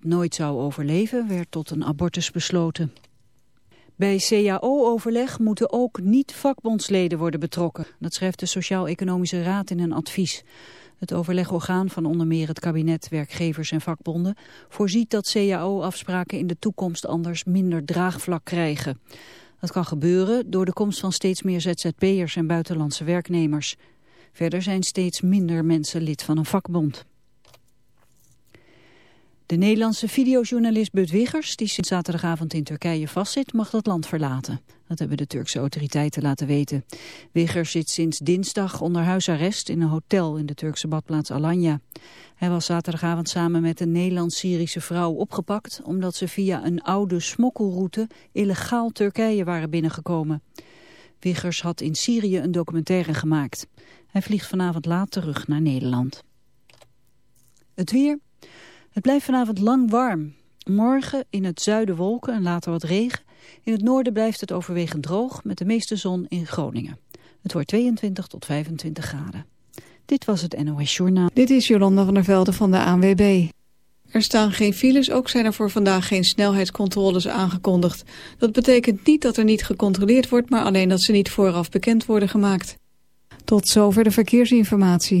nooit zou overleven, werd tot een abortus besloten. Bij CAO-overleg moeten ook niet-vakbondsleden worden betrokken. Dat schrijft de Sociaal-Economische Raad in een advies. Het overlegorgaan van onder meer het kabinet, werkgevers en vakbonden... voorziet dat CAO-afspraken in de toekomst anders minder draagvlak krijgen. Dat kan gebeuren door de komst van steeds meer ZZP'ers en buitenlandse werknemers. Verder zijn steeds minder mensen lid van een vakbond. De Nederlandse videojournalist Bud Wiggers, die sinds zaterdagavond in Turkije vastzit, mag dat land verlaten. Dat hebben de Turkse autoriteiten laten weten. Wiggers zit sinds dinsdag onder huisarrest in een hotel in de Turkse badplaats Alanya. Hij was zaterdagavond samen met een Nederlands-Syrische vrouw opgepakt... omdat ze via een oude smokkelroute illegaal Turkije waren binnengekomen. Wiggers had in Syrië een documentaire gemaakt. Hij vliegt vanavond laat terug naar Nederland. Het weer... Het blijft vanavond lang warm. Morgen in het zuiden wolken en later wat regen. In het noorden blijft het overwegend droog met de meeste zon in Groningen. Het wordt 22 tot 25 graden. Dit was het NOS Journaal. Dit is Jolanda van der Velde van de ANWB. Er staan geen files, ook zijn er voor vandaag geen snelheidscontroles aangekondigd. Dat betekent niet dat er niet gecontroleerd wordt, maar alleen dat ze niet vooraf bekend worden gemaakt. Tot zover de verkeersinformatie.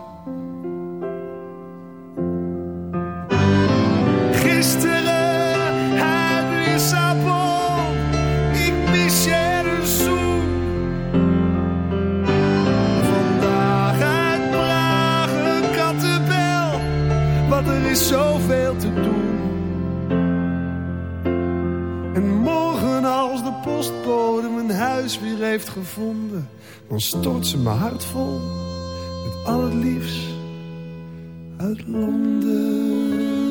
gisteren, het is appel, ik mis je zoen. Vandaag Praag een kattenbel, want er is zoveel te doen. En morgen als de postbode mijn huis weer heeft gevonden, dan stort ze mijn hart vol met al het liefst uit Londen.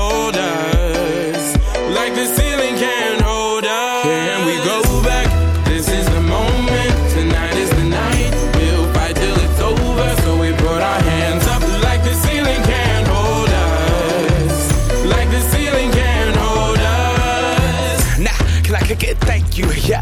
you. Yeah,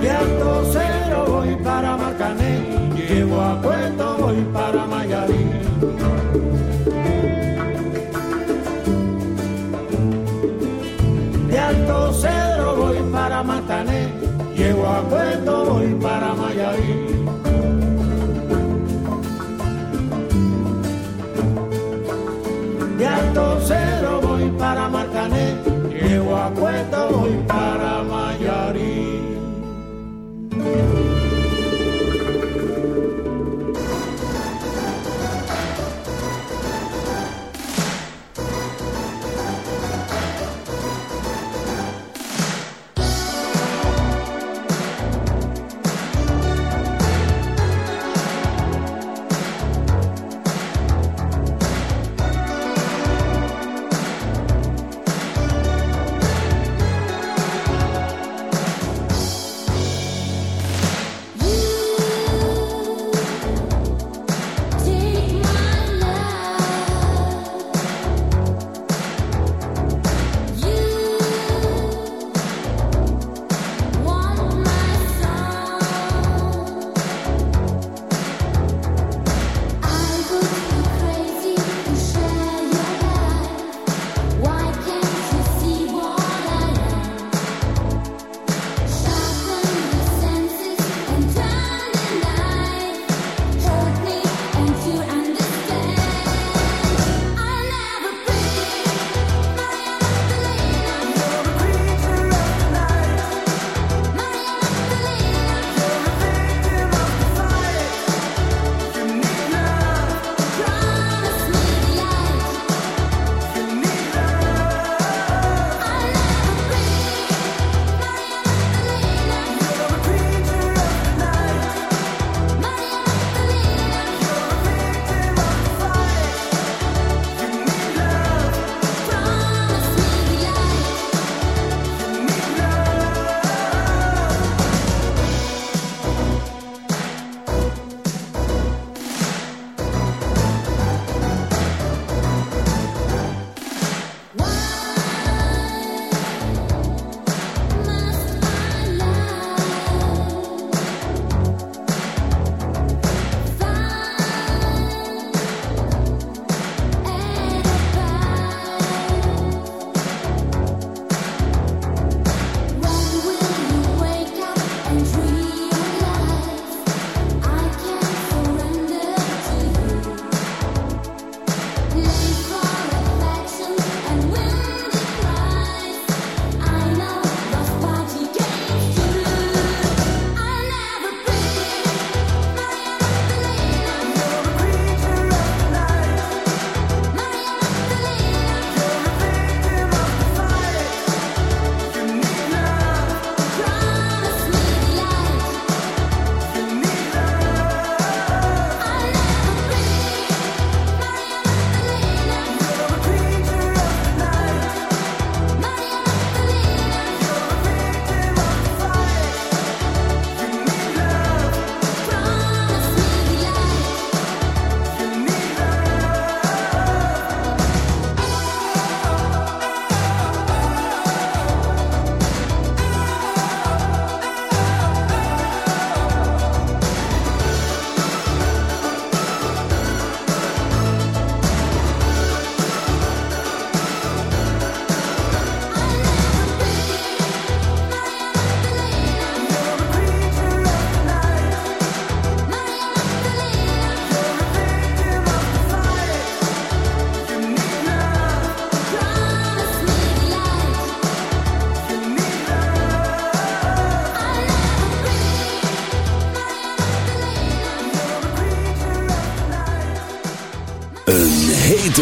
Cambiando cero voy para Marte.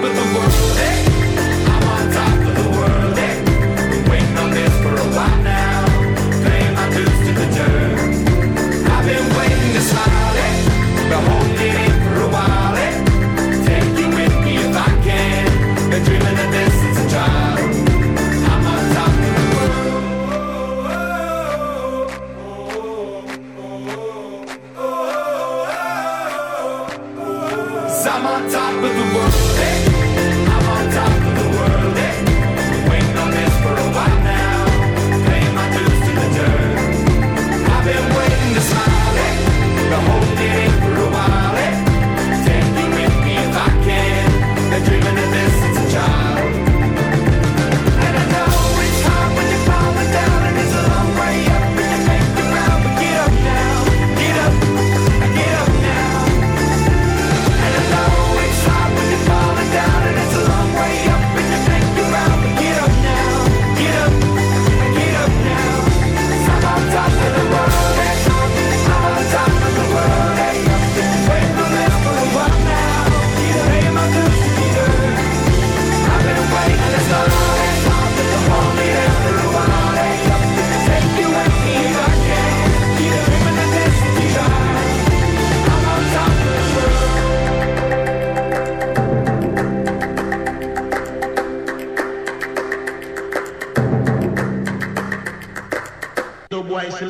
but the world. Hey.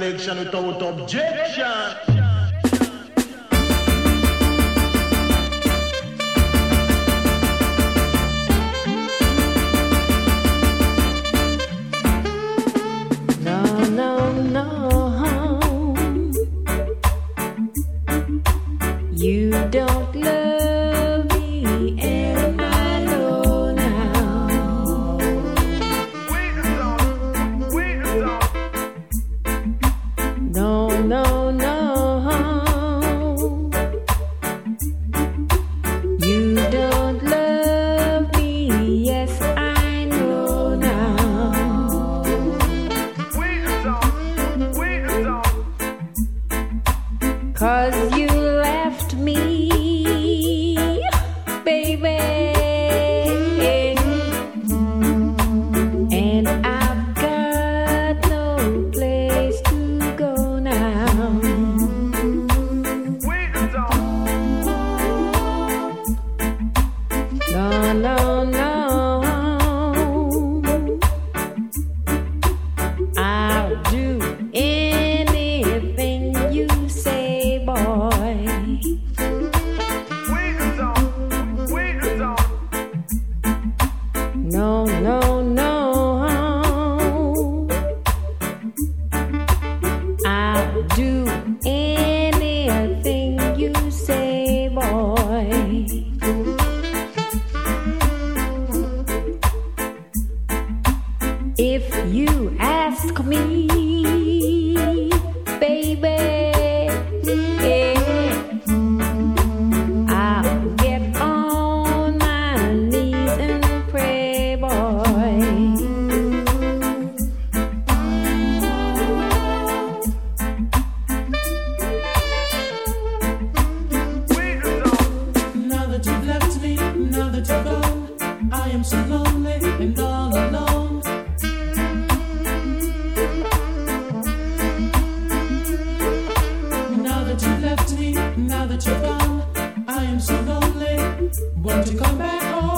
election without objection. I am so lonely and all alone. Now that you've left me, now that you're gone, I am so lonely. Won't you come back home?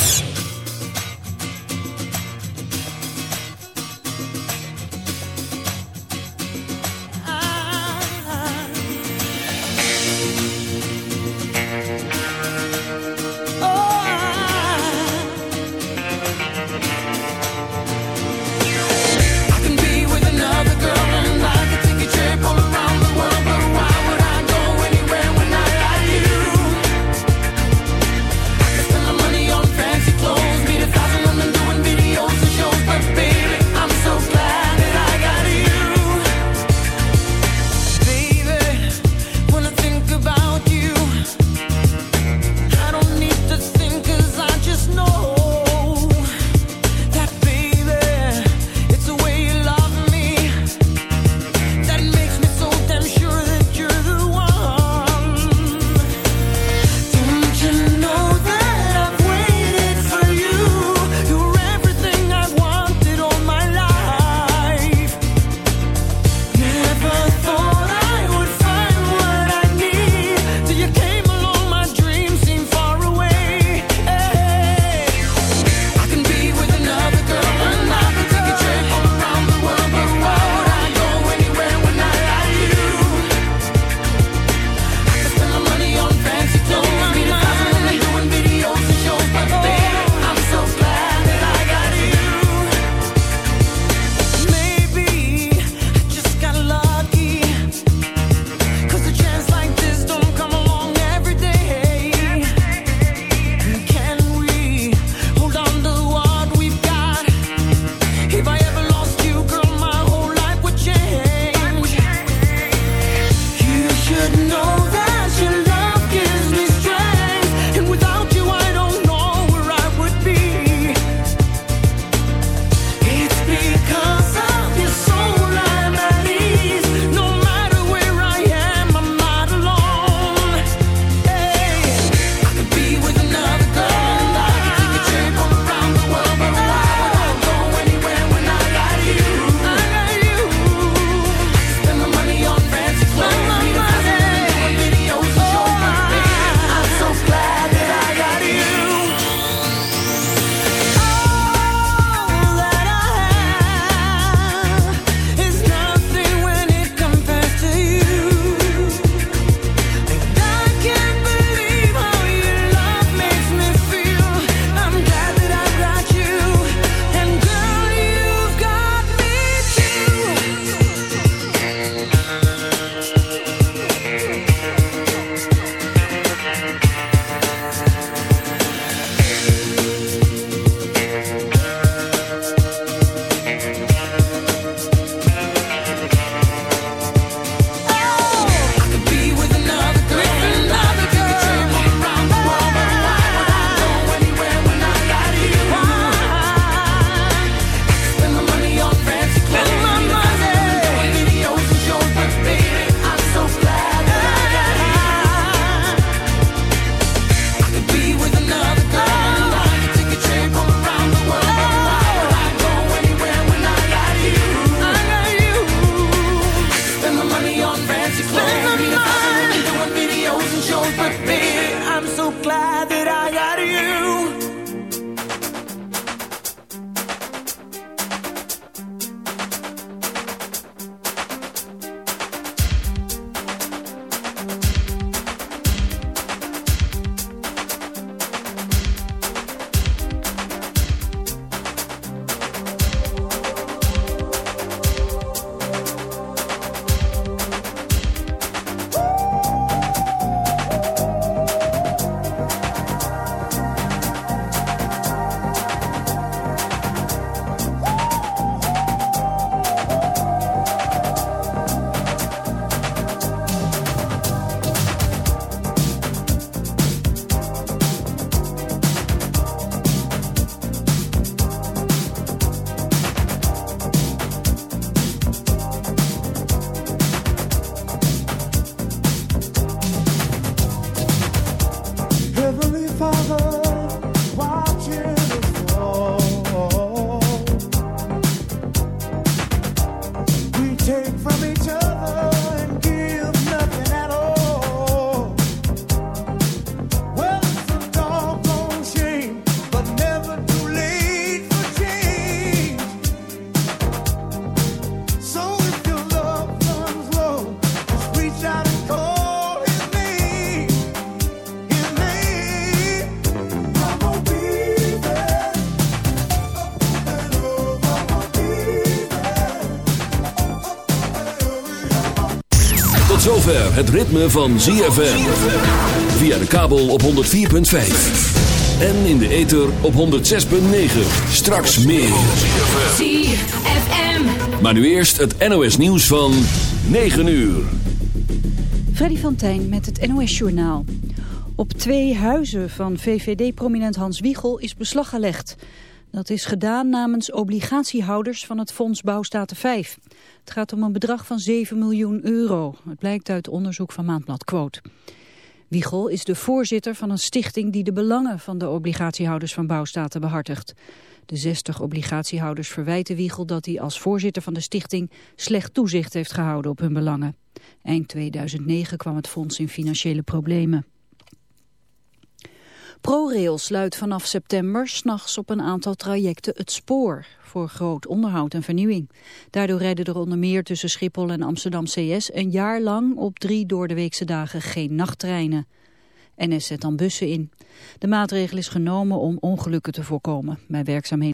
father. Het ritme van ZFM. Via de kabel op 104.5. En in de ether op 106.9. Straks meer. ZFM. Maar nu eerst het NOS nieuws van 9 uur. Freddy van Tijn met het NOS-journaal. Op twee huizen van VVD-prominent Hans Wiegel is beslag gelegd. Dat is gedaan namens obligatiehouders van het Fonds Bouwstaten 5. Het gaat om een bedrag van 7 miljoen euro. Het blijkt uit onderzoek van Maandblad Quote. Wiegel is de voorzitter van een stichting die de belangen van de obligatiehouders van bouwstaten behartigt. De 60 obligatiehouders verwijten Wiegel dat hij als voorzitter van de stichting slecht toezicht heeft gehouden op hun belangen. Eind 2009 kwam het fonds in financiële problemen. ProRail sluit vanaf september s'nachts op een aantal trajecten het spoor voor groot onderhoud en vernieuwing. Daardoor rijden er onder meer tussen Schiphol en Amsterdam CS een jaar lang op drie doordeweekse dagen geen nachttreinen. NS zet dan bussen in. De maatregel is genomen om ongelukken te voorkomen bij werkzaamheden.